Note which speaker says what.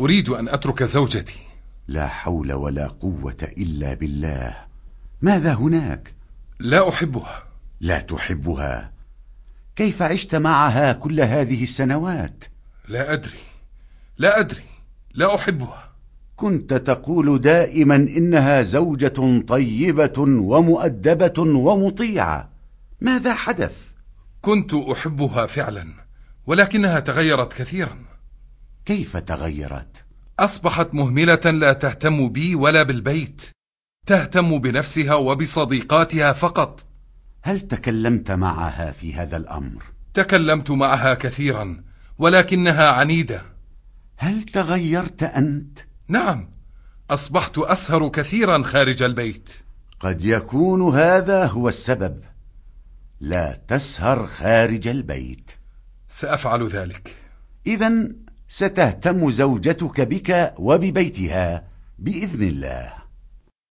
Speaker 1: أريد أن أترك زوجتي.
Speaker 2: لا حول ولا قوة إلا بالله. ماذا هناك؟
Speaker 1: لا أحبها.
Speaker 2: لا تحبها. كيف عشت معها كل هذه السنوات؟
Speaker 1: لا أدري. لا أدري. لا أحبها.
Speaker 2: كنت تقول دائما إنها زوجة طيبة ومؤدبة ومطيعة. ماذا حدث؟
Speaker 1: كنت أحبها فعلا ولكنها تغيرت كثيرا.
Speaker 2: كيف تغيرت؟
Speaker 1: أصبحت مهملة لا تهتم بي ولا بالبيت. تهتم بنفسها وبصديقاتها فقط.
Speaker 2: هل تكلمت معها في هذا الأمر؟
Speaker 1: تكلمت معها كثيرا ولكنها عنيدة.
Speaker 2: هل تغيرت أنت؟
Speaker 1: نعم أصبحت أسهر كثيرا خارج البيت.
Speaker 2: قد يكون هذا هو السبب. لا تسهر خارج البيت.
Speaker 1: سأفعل ذلك.
Speaker 2: إذا ستهتم زوجتك بك وببيتها بإذن الله.